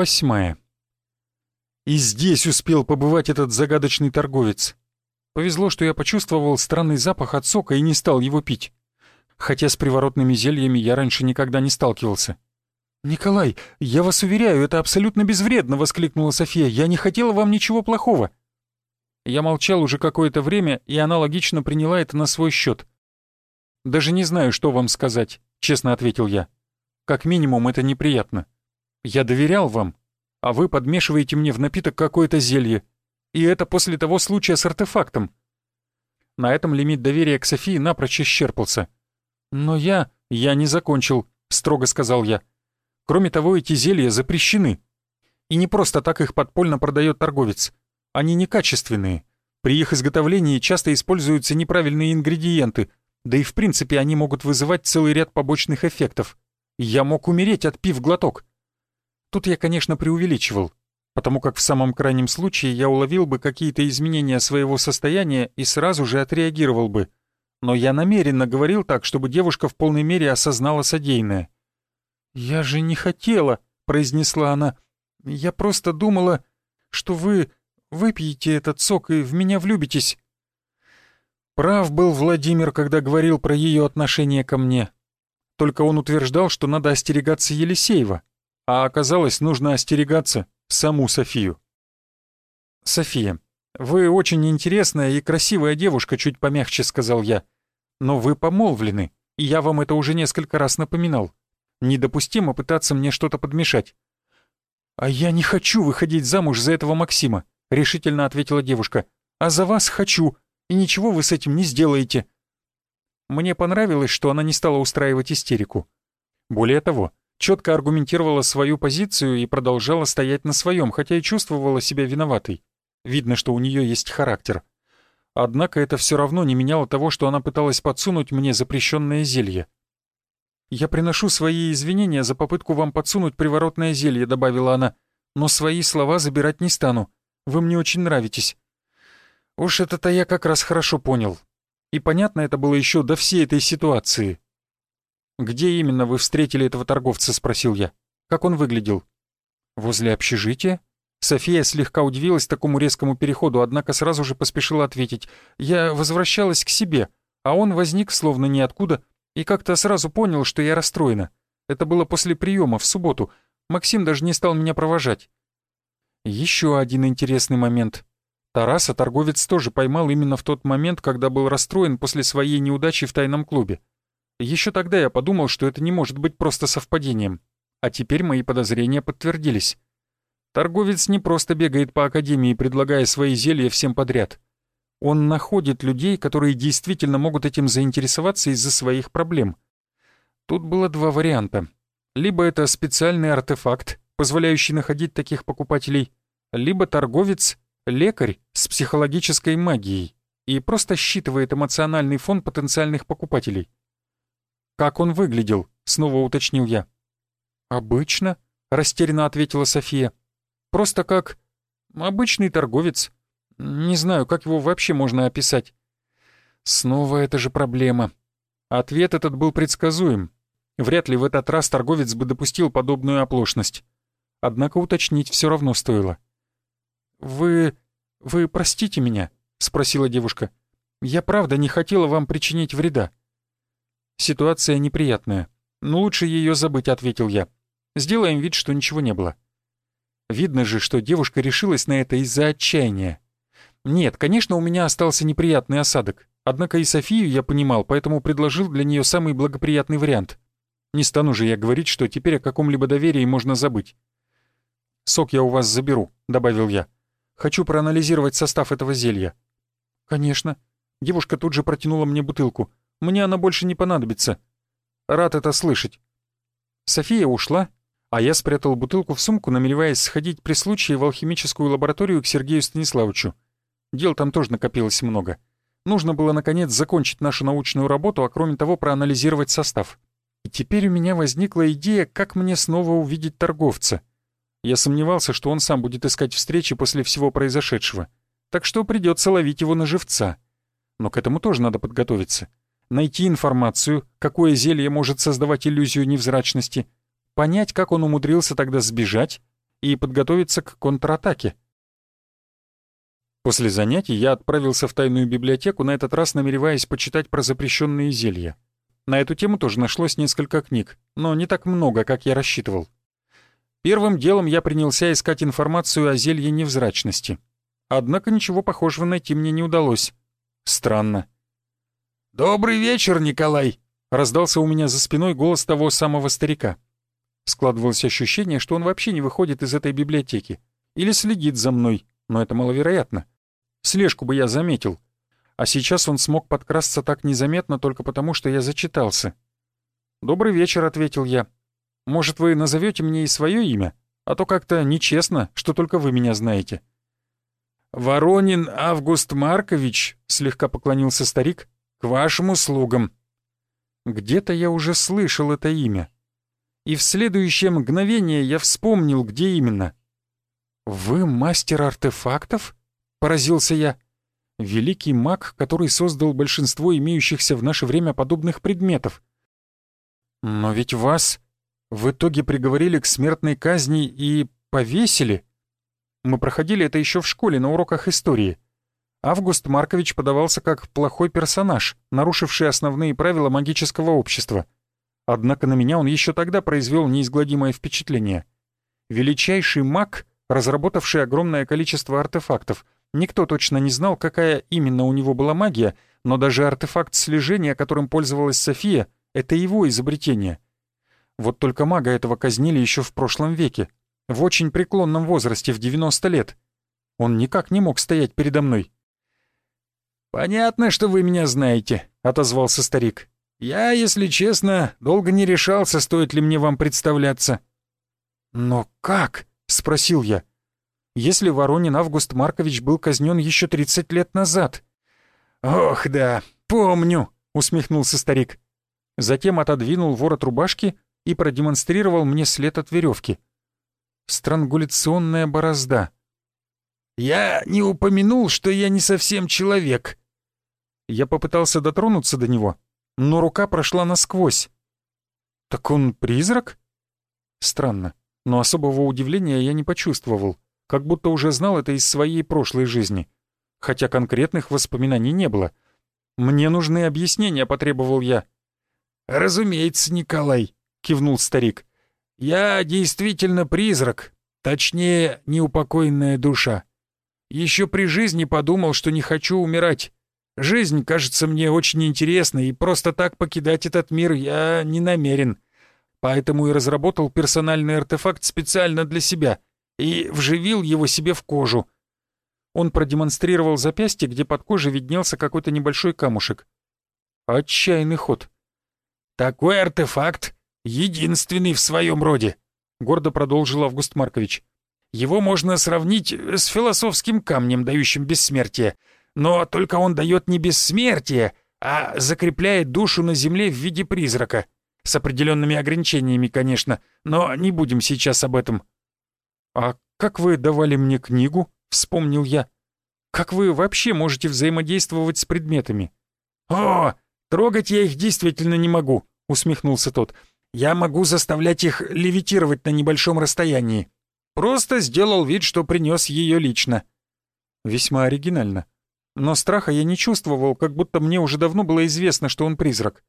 Восьмая. И здесь успел побывать этот загадочный торговец. Повезло, что я почувствовал странный запах от сока и не стал его пить. Хотя с приворотными зельями я раньше никогда не сталкивался. «Николай, я вас уверяю, это абсолютно безвредно!» — воскликнула София. «Я не хотела вам ничего плохого!» Я молчал уже какое-то время, и она логично приняла это на свой счет. «Даже не знаю, что вам сказать», — честно ответил я. «Как минимум, это неприятно. Я доверял вам, а вы подмешиваете мне в напиток какое-то зелье. И это после того случая с артефактом. На этом лимит доверия к Софии напрочь исчерпался. Но я... я не закончил, строго сказал я. Кроме того, эти зелья запрещены. И не просто так их подпольно продает торговец. Они некачественные. При их изготовлении часто используются неправильные ингредиенты, да и в принципе они могут вызывать целый ряд побочных эффектов. Я мог умереть, отпив глоток. Тут я, конечно, преувеличивал, потому как в самом крайнем случае я уловил бы какие-то изменения своего состояния и сразу же отреагировал бы. Но я намеренно говорил так, чтобы девушка в полной мере осознала содеянное. «Я же не хотела», — произнесла она. «Я просто думала, что вы выпьете этот сок и в меня влюбитесь». Прав был Владимир, когда говорил про ее отношение ко мне. Только он утверждал, что надо остерегаться Елисеева, а оказалось, нужно остерегаться саму Софию. «София, вы очень интересная и красивая девушка», — чуть помягче сказал я. «Но вы помолвлены, и я вам это уже несколько раз напоминал. Недопустимо пытаться мне что-то подмешать». «А я не хочу выходить замуж за этого Максима», — решительно ответила девушка. «А за вас хочу, и ничего вы с этим не сделаете». Мне понравилось, что она не стала устраивать истерику. Более того, четко аргументировала свою позицию и продолжала стоять на своем, хотя и чувствовала себя виноватой. Видно, что у нее есть характер. Однако это все равно не меняло того, что она пыталась подсунуть мне запрещенное зелье. «Я приношу свои извинения за попытку вам подсунуть приворотное зелье», — добавила она, «но свои слова забирать не стану. Вы мне очень нравитесь». Уж это-то я как раз хорошо понял. И понятно это было еще до всей этой ситуации. «Где именно вы встретили этого торговца?» — спросил я. «Как он выглядел?» «Возле общежития?» София слегка удивилась такому резкому переходу, однако сразу же поспешила ответить. «Я возвращалась к себе, а он возник словно ниоткуда и как-то сразу понял, что я расстроена. Это было после приема в субботу. Максим даже не стал меня провожать». Еще один интересный момент. Тараса торговец тоже поймал именно в тот момент, когда был расстроен после своей неудачи в тайном клубе. Еще тогда я подумал, что это не может быть просто совпадением. А теперь мои подозрения подтвердились. Торговец не просто бегает по академии, предлагая свои зелья всем подряд. Он находит людей, которые действительно могут этим заинтересоваться из-за своих проблем. Тут было два варианта. Либо это специальный артефакт, позволяющий находить таких покупателей, либо торговец — лекарь с психологической магией и просто считывает эмоциональный фон потенциальных покупателей. «Как он выглядел?» — снова уточнил я. «Обычно», — растерянно ответила София. «Просто как обычный торговец. Не знаю, как его вообще можно описать». Снова это же проблема. Ответ этот был предсказуем. Вряд ли в этот раз торговец бы допустил подобную оплошность. Однако уточнить все равно стоило. «Вы... вы простите меня?» — спросила девушка. «Я правда не хотела вам причинить вреда. Ситуация неприятная. Но лучше ее забыть, ответил я. Сделаем вид, что ничего не было. Видно же, что девушка решилась на это из-за отчаяния. Нет, конечно, у меня остался неприятный осадок. Однако и Софию я понимал, поэтому предложил для нее самый благоприятный вариант. Не стану же я говорить, что теперь о каком-либо доверии можно забыть. «Сок я у вас заберу», — добавил я. «Хочу проанализировать состав этого зелья». «Конечно». Девушка тут же протянула мне бутылку. Мне она больше не понадобится. Рад это слышать». София ушла, а я спрятал бутылку в сумку, намереваясь сходить при случае в алхимическую лабораторию к Сергею Станиславовичу. Дел там тоже накопилось много. Нужно было, наконец, закончить нашу научную работу, а кроме того проанализировать состав. И теперь у меня возникла идея, как мне снова увидеть торговца. Я сомневался, что он сам будет искать встречи после всего произошедшего. Так что придется ловить его на живца. Но к этому тоже надо подготовиться найти информацию, какое зелье может создавать иллюзию невзрачности, понять, как он умудрился тогда сбежать и подготовиться к контратаке. После занятий я отправился в тайную библиотеку, на этот раз намереваясь почитать про запрещенные зелья. На эту тему тоже нашлось несколько книг, но не так много, как я рассчитывал. Первым делом я принялся искать информацию о зелье невзрачности. Однако ничего похожего найти мне не удалось. Странно. «Добрый вечер, Николай!» — раздался у меня за спиной голос того самого старика. Складывалось ощущение, что он вообще не выходит из этой библиотеки. Или следит за мной, но это маловероятно. Слежку бы я заметил. А сейчас он смог подкрасться так незаметно только потому, что я зачитался. «Добрый вечер», — ответил я. «Может, вы назовете мне и свое имя? А то как-то нечестно, что только вы меня знаете». «Воронин Август Маркович», — слегка поклонился старик, — «к вашим услугам». Где-то я уже слышал это имя. И в следующее мгновение я вспомнил, где именно. «Вы мастер артефактов?» — поразился я. «Великий маг, который создал большинство имеющихся в наше время подобных предметов. Но ведь вас в итоге приговорили к смертной казни и повесили. Мы проходили это еще в школе на уроках истории. Август Маркович подавался как плохой персонаж, нарушивший основные правила магического общества. Однако на меня он еще тогда произвел неизгладимое впечатление. Величайший маг, разработавший огромное количество артефактов. Никто точно не знал, какая именно у него была магия, но даже артефакт слежения, которым пользовалась София, это его изобретение. Вот только мага этого казнили еще в прошлом веке, в очень преклонном возрасте, в 90 лет. Он никак не мог стоять передо мной. «Понятно, что вы меня знаете», — отозвался старик. «Я, если честно, долго не решался, стоит ли мне вам представляться». «Но как?» — спросил я. «Если Воронин Август Маркович был казнен еще 30 лет назад». «Ох, да, помню», — усмехнулся старик. Затем отодвинул ворот рубашки и продемонстрировал мне след от веревки. Странгуляционная борозда. «Я не упомянул, что я не совсем человек», я попытался дотронуться до него, но рука прошла насквозь. «Так он призрак?» Странно, но особого удивления я не почувствовал, как будто уже знал это из своей прошлой жизни, хотя конкретных воспоминаний не было. «Мне нужны объяснения», — потребовал я. «Разумеется, Николай», — кивнул старик. «Я действительно призрак, точнее, неупокоенная душа. Еще при жизни подумал, что не хочу умирать. Жизнь кажется мне очень интересной, и просто так покидать этот мир я не намерен. Поэтому и разработал персональный артефакт специально для себя и вживил его себе в кожу. Он продемонстрировал запястье, где под кожей виднелся какой-то небольшой камушек. Отчаянный ход. «Такой артефакт единственный в своем роде», — гордо продолжил Август Маркович. «Его можно сравнить с философским камнем, дающим бессмертие — но только он дает не бессмертие, а закрепляет душу на земле в виде призрака. С определенными ограничениями, конечно, но не будем сейчас об этом. «А как вы давали мне книгу?» — вспомнил я. «Как вы вообще можете взаимодействовать с предметами?» «О, трогать я их действительно не могу», — усмехнулся тот. «Я могу заставлять их левитировать на небольшом расстоянии. Просто сделал вид, что принес ее лично». «Весьма оригинально. Но страха я не чувствовал, как будто мне уже давно было известно, что он призрак.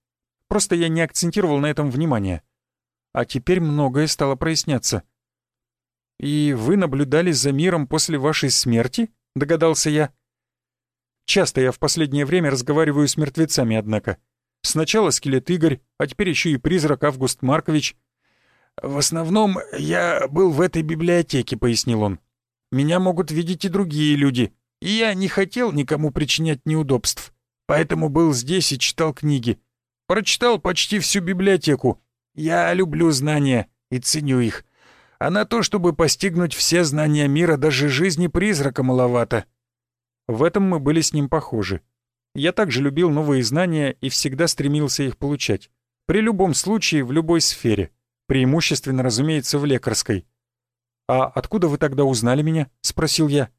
Просто я не акцентировал на этом внимание. А теперь многое стало проясняться. «И вы наблюдали за миром после вашей смерти?» — догадался я. Часто я в последнее время разговариваю с мертвецами, однако. Сначала скелет Игорь, а теперь еще и призрак Август Маркович. «В основном я был в этой библиотеке», — пояснил он. «Меня могут видеть и другие люди, и я не хотел никому причинять неудобств, поэтому был здесь и читал книги. Прочитал почти всю библиотеку. Я люблю знания и ценю их. А на то, чтобы постигнуть все знания мира, даже жизни призрака маловато. В этом мы были с ним похожи. Я также любил новые знания и всегда стремился их получать. При любом случае, в любой сфере. Преимущественно, разумеется, в лекарской. «А откуда вы тогда узнали меня?» — спросил я.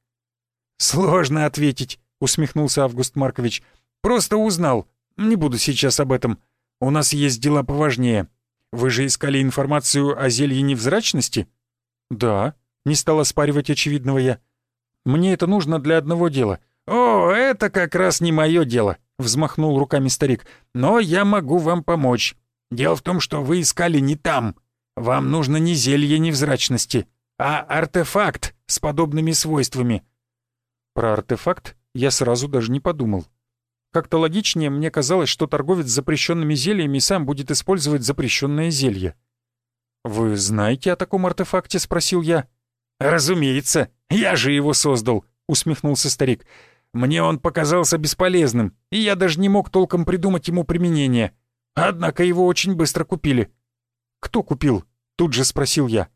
«Сложно ответить», — усмехнулся Август Маркович. «Просто узнал. Не буду сейчас об этом. У нас есть дела поважнее. Вы же искали информацию о зелье невзрачности?» «Да», Не стал оспаривать очевидного я. «Мне это нужно для одного дела». «О, это как раз не мое дело», — взмахнул руками старик. «Но я могу вам помочь. Дело в том, что вы искали не там. Вам нужно не зелье невзрачности, а артефакт с подобными свойствами». Про артефакт я сразу даже не подумал. Как-то логичнее мне казалось, что торговец с запрещенными зельями сам будет использовать запрещенное зелье. «Вы знаете о таком артефакте?» — спросил я. «Разумеется, я же его создал», — усмехнулся старик. «Мне он показался бесполезным, и я даже не мог толком придумать ему применение. Однако его очень быстро купили». «Кто купил?» — тут же спросил я.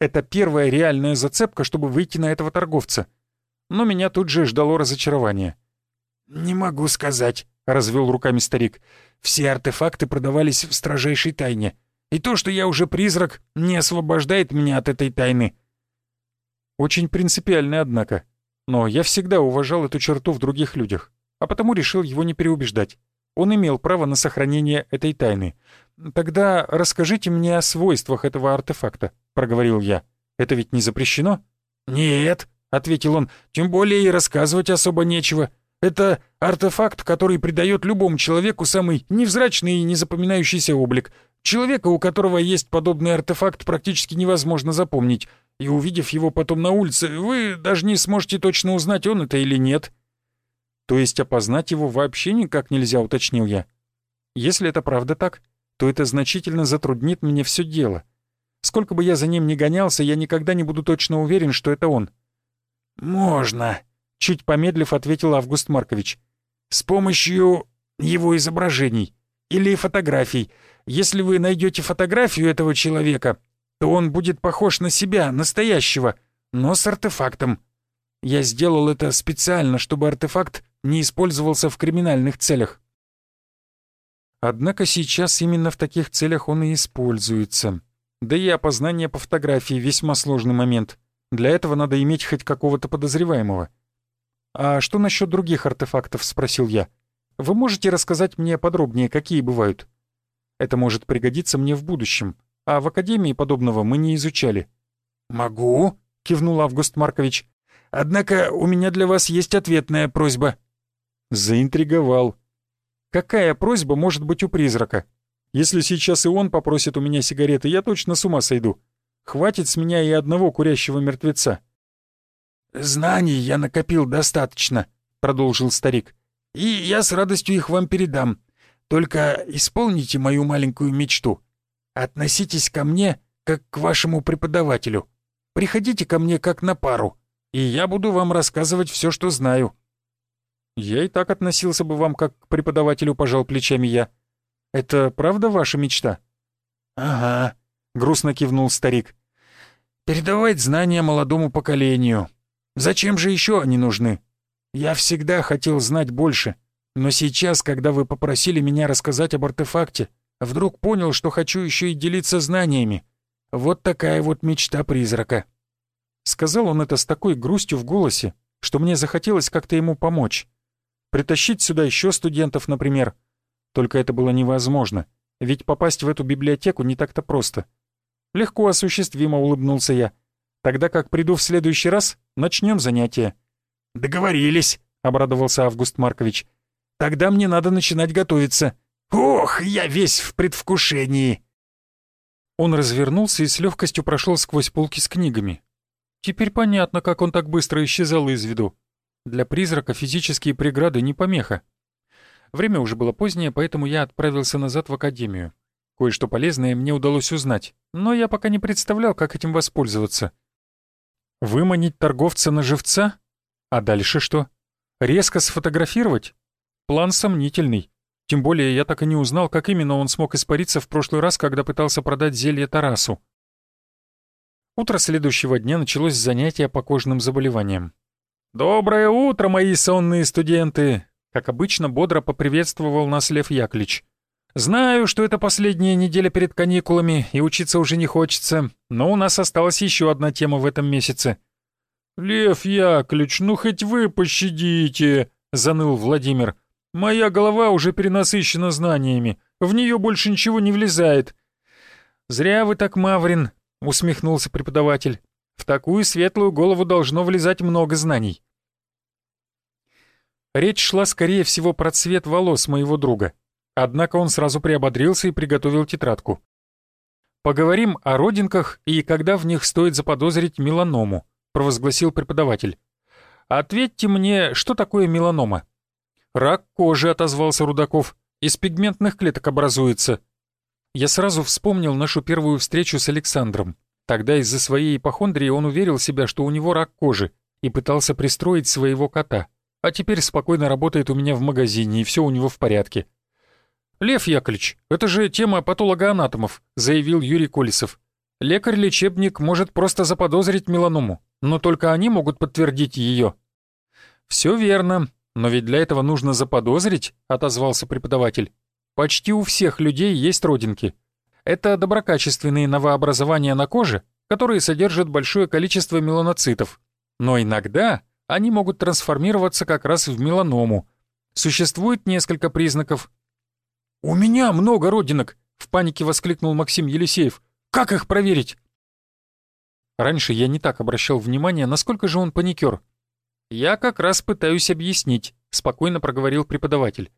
Это первая реальная зацепка, чтобы выйти на этого торговца. Но меня тут же ждало разочарование. «Не могу сказать», — развел руками старик. «Все артефакты продавались в строжайшей тайне. И то, что я уже призрак, не освобождает меня от этой тайны». Очень принципиальный, однако. Но я всегда уважал эту черту в других людях, а потому решил его не переубеждать. Он имел право на сохранение этой тайны. «Тогда расскажите мне о свойствах этого артефакта», — проговорил я. «Это ведь не запрещено?» «Нет», — ответил он, — «тем более и рассказывать особо нечего. Это артефакт, который придает любому человеку самый невзрачный и незапоминающийся облик. Человека, у которого есть подобный артефакт, практически невозможно запомнить. И увидев его потом на улице, вы даже не сможете точно узнать, он это или нет». «То есть опознать его вообще никак нельзя», — уточнил я. «Если это правда так, то это значительно затруднит мне все дело. Сколько бы я за ним ни гонялся, я никогда не буду точно уверен, что это он». «Можно», — чуть помедлив ответил Август Маркович. «С помощью его изображений или фотографий. Если вы найдете фотографию этого человека, то он будет похож на себя, настоящего, но с артефактом. Я сделал это специально, чтобы артефакт не использовался в криминальных целях. Однако сейчас именно в таких целях он и используется. Да и опознание по фотографии весьма сложный момент. Для этого надо иметь хоть какого-то подозреваемого. «А что насчет других артефактов?» — спросил я. «Вы можете рассказать мне подробнее, какие бывают? Это может пригодиться мне в будущем, а в Академии подобного мы не изучали». «Могу», — кивнул Август Маркович. «Однако у меня для вас есть ответная просьба». Заинтриговал. Какая просьба может быть у призрака? Если сейчас и он попросит у меня сигареты, я точно с ума сойду. Хватит с меня и одного курящего мертвеца. «Знаний я накопил достаточно», — продолжил старик. «И я с радостью их вам передам. Только исполните мою маленькую мечту. Относитесь ко мне, как к вашему преподавателю. Приходите ко мне как на пару, и я буду вам рассказывать все, что знаю. «Я и так относился бы вам как к преподавателю», — пожал плечами я. «Это правда ваша мечта?» «Ага», — грустно кивнул старик. «Передавать знания молодому поколению. Зачем же еще они нужны? Я всегда хотел знать больше, но сейчас, когда вы попросили меня рассказать об артефакте, вдруг понял, что хочу еще и делиться знаниями. Вот такая вот мечта призрака». Сказал он это с такой грустью в голосе, что мне захотелось как-то ему помочь. Притащить сюда еще студентов, например. Только это было невозможно, ведь попасть в эту библиотеку не так-то просто. Легко осуществимо улыбнулся я. Тогда как приду в следующий раз, начнем занятия. «Договорились», — обрадовался Август Маркович. «Тогда мне надо начинать готовиться. Ох, я весь в предвкушении!» Он развернулся и с легкостью прошел сквозь полки с книгами. Теперь понятно, как он так быстро исчезал из виду. Для призрака физические преграды не помеха. Время уже было позднее, поэтому я отправился назад в академию. Кое-что полезное мне удалось узнать, но я пока не представлял, как этим воспользоваться. Выманить торговца на живца? А дальше что? Резко сфотографировать? План сомнительный. Тем более я так и не узнал, как именно он смог испариться в прошлый раз, когда пытался продать зелье Тарасу. Утро следующего дня началось с занятия по кожным заболеваниям. «Доброе утро, мои сонные студенты!» Как обычно, бодро поприветствовал нас Лев Яклич. «Знаю, что это последняя неделя перед каникулами, и учиться уже не хочется, но у нас осталась еще одна тема в этом месяце». «Лев Яклич, ну хоть вы пощадите!» — заныл Владимир. «Моя голова уже перенасыщена знаниями, в нее больше ничего не влезает». «Зря вы так, Маврин», — усмехнулся преподаватель. В такую светлую голову должно влезать много знаний. Речь шла, скорее всего, про цвет волос моего друга. Однако он сразу приободрился и приготовил тетрадку. «Поговорим о родинках и когда в них стоит заподозрить меланому», — провозгласил преподаватель. «Ответьте мне, что такое меланома?» «Рак кожи», — отозвался Рудаков. «Из пигментных клеток образуется». Я сразу вспомнил нашу первую встречу с Александром. Тогда из-за своей ипохондрии он уверил себя, что у него рак кожи, и пытался пристроить своего кота. А теперь спокойно работает у меня в магазине, и все у него в порядке. «Лев Яковлевич, это же тема патологоанатомов», — заявил Юрий Колесов. «Лекарь-лечебник может просто заподозрить меланому, но только они могут подтвердить ее». «Все верно, но ведь для этого нужно заподозрить», — отозвался преподаватель. «Почти у всех людей есть родинки. Это доброкачественные новообразования на коже, которые содержат большое количество меланоцитов. Но иногда они могут трансформироваться как раз в меланому. Существует несколько признаков. «У меня много родинок!» — в панике воскликнул Максим Елисеев. «Как их проверить?» Раньше я не так обращал внимание, насколько же он паникер. «Я как раз пытаюсь объяснить», — спокойно проговорил преподаватель.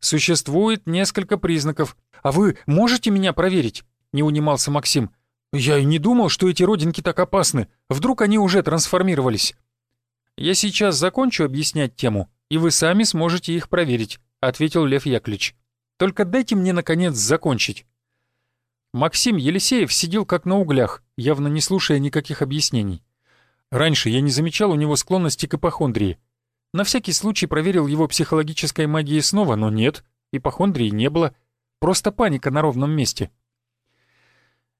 «Существует несколько признаков, «А вы можете меня проверить?» — не унимался Максим. «Я и не думал, что эти родинки так опасны. Вдруг они уже трансформировались?» «Я сейчас закончу объяснять тему, и вы сами сможете их проверить», — ответил Лев Яковлевич. «Только дайте мне, наконец, закончить». Максим Елисеев сидел как на углях, явно не слушая никаких объяснений. Раньше я не замечал у него склонности к ипохондрии. На всякий случай проверил его психологической магией снова, но нет, ипохондрии не было — Просто паника на ровном месте.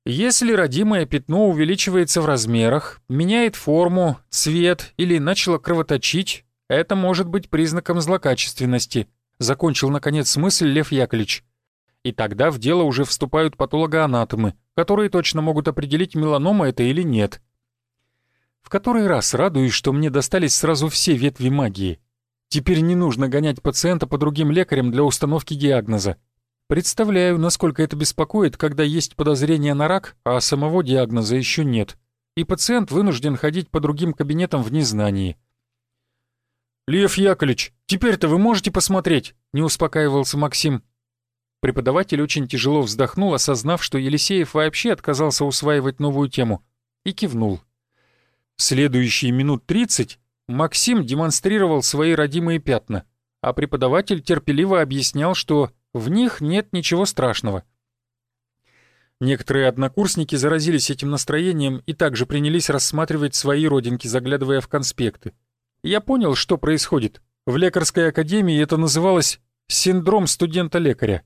Если родимое пятно увеличивается в размерах, меняет форму, цвет или начало кровоточить, это может быть признаком злокачественности, закончил наконец мысль Лев Яковлевич. И тогда в дело уже вступают патологоанатомы, которые точно могут определить, меланома это или нет. В который раз радуюсь, что мне достались сразу все ветви магии. Теперь не нужно гонять пациента по другим лекарям для установки диагноза. Представляю, насколько это беспокоит, когда есть подозрение на рак, а самого диагноза еще нет, и пациент вынужден ходить по другим кабинетам в незнании. «Лев Яковлевич, теперь-то вы можете посмотреть?» — не успокаивался Максим. Преподаватель очень тяжело вздохнул, осознав, что Елисеев вообще отказался усваивать новую тему, и кивнул. Следующие минут тридцать Максим демонстрировал свои родимые пятна, а преподаватель терпеливо объяснял, что в них нет ничего страшного. Некоторые однокурсники заразились этим настроением и также принялись рассматривать свои родинки, заглядывая в конспекты. Я понял, что происходит. В лекарской академии это называлось «синдром студента-лекаря».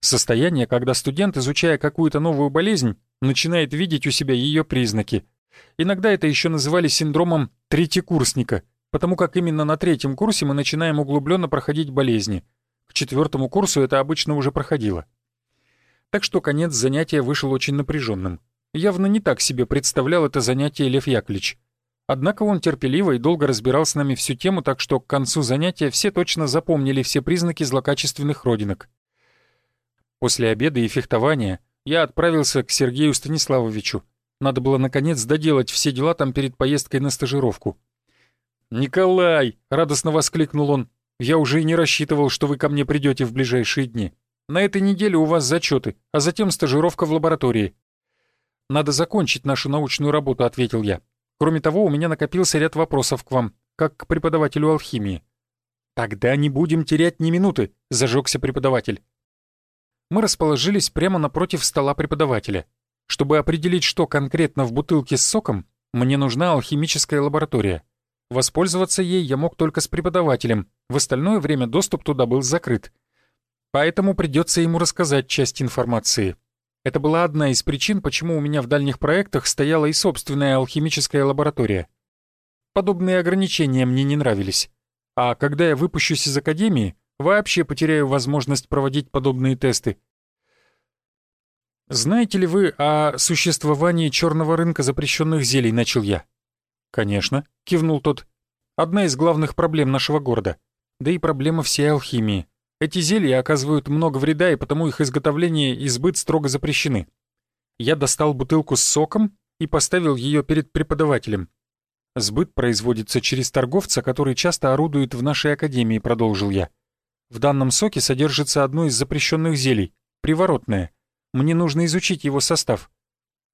Состояние, когда студент, изучая какую-то новую болезнь, начинает видеть у себя ее признаки. Иногда это еще называли синдромом третьекурсника, потому как именно на третьем курсе мы начинаем углубленно проходить болезни – к четвертому курсу это обычно уже проходило. Так что конец занятия вышел очень напряженным. Явно не так себе представлял это занятие Лев Яковлевич. Однако он терпеливо и долго разбирал с нами всю тему, так что к концу занятия все точно запомнили все признаки злокачественных родинок. После обеда и фехтования я отправился к Сергею Станиславовичу. Надо было, наконец, доделать все дела там перед поездкой на стажировку. «Николай!» — радостно воскликнул он. Я уже и не рассчитывал, что вы ко мне придете в ближайшие дни. На этой неделе у вас зачеты, а затем стажировка в лаборатории. Надо закончить нашу научную работу, ответил я. Кроме того, у меня накопился ряд вопросов к вам, как к преподавателю алхимии. Тогда не будем терять ни минуты, зажегся преподаватель. Мы расположились прямо напротив стола преподавателя. Чтобы определить, что конкретно в бутылке с соком, мне нужна алхимическая лаборатория. Воспользоваться ей я мог только с преподавателем, в остальное время доступ туда был закрыт. Поэтому придется ему рассказать часть информации. Это была одна из причин, почему у меня в дальних проектах стояла и собственная алхимическая лаборатория. Подобные ограничения мне не нравились. А когда я выпущусь из академии, вообще потеряю возможность проводить подобные тесты. «Знаете ли вы о существовании черного рынка запрещенных зелий?» — начал я. «Конечно», — кивнул тот. «Одна из главных проблем нашего города. Да и проблема всей алхимии. Эти зелья оказывают много вреда, и потому их изготовление и сбыт строго запрещены. Я достал бутылку с соком и поставил ее перед преподавателем. Сбыт производится через торговца, который часто орудует в нашей академии, продолжил я. В данном соке содержится одно из запрещенных зелий, приворотное. Мне нужно изучить его состав.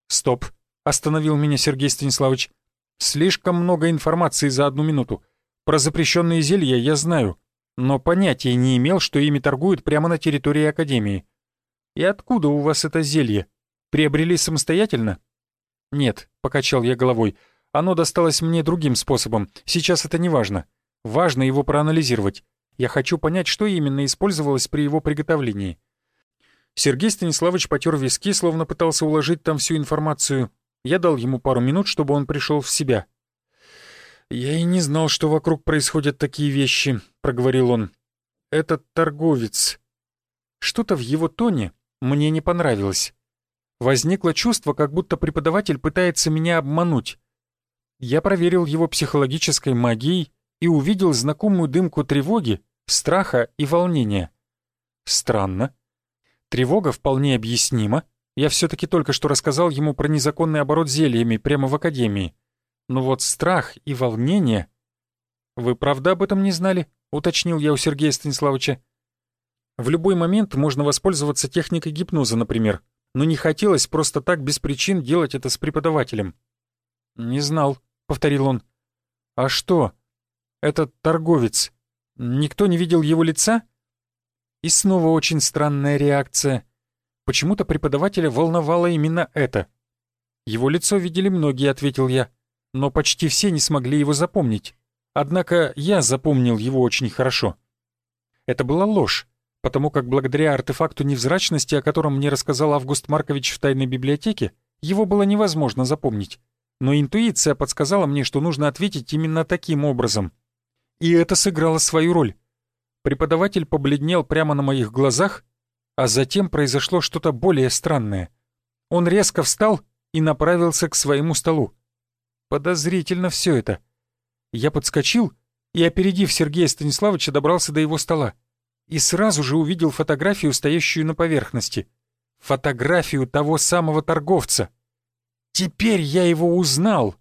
Стоп, остановил меня Сергей Станиславович. Слишком много информации за одну минуту. Про запрещенные зелья я знаю, но понятия не имел, что ими торгуют прямо на территории Академии. И откуда у вас это зелье? Приобрели самостоятельно? Нет, покачал я головой. Оно досталось мне другим способом. Сейчас это не важно. Важно его проанализировать. Я хочу понять, что именно использовалось при его приготовлении. Сергей Станиславович потер виски, словно пытался уложить там всю информацию. Я дал ему пару минут, чтобы он пришел в себя. «Я и не знал, что вокруг происходят такие вещи», — проговорил он. «Этот торговец...» Что-то в его тоне мне не понравилось. Возникло чувство, как будто преподаватель пытается меня обмануть. Я проверил его психологической магией и увидел знакомую дымку тревоги, страха и волнения. Странно. Тревога вполне объяснима. Я все-таки только что рассказал ему про незаконный оборот зельями прямо в академии. Но вот страх и волнение... «Вы правда об этом не знали?» — уточнил я у Сергея Станиславовича. «В любой момент можно воспользоваться техникой гипноза, например, но не хотелось просто так без причин делать это с преподавателем». «Не знал», — повторил он. «А что?» Этот торговец. Никто не видел его лица? И снова очень странная реакция. Почему-то преподавателя волновало именно это. Его лицо видели многие, ответил я, но почти все не смогли его запомнить. Однако я запомнил его очень хорошо. Это была ложь, потому как благодаря артефакту невзрачности, о котором мне рассказал Август Маркович в тайной библиотеке, его было невозможно запомнить. Но интуиция подсказала мне, что нужно ответить именно таким образом — и это сыграло свою роль. Преподаватель побледнел прямо на моих глазах, а затем произошло что-то более странное. Он резко встал и направился к своему столу. Подозрительно все это. Я подскочил и, опередив Сергея Станиславовича, добрался до его стола. И сразу же увидел фотографию, стоящую на поверхности. Фотографию того самого торговца. Теперь я его узнал.